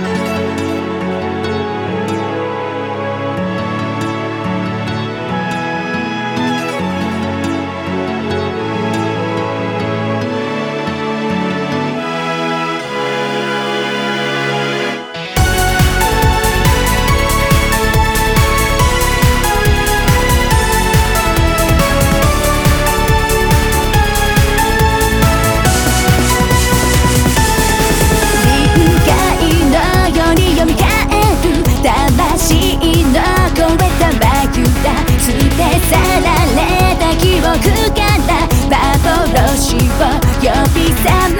Bye. and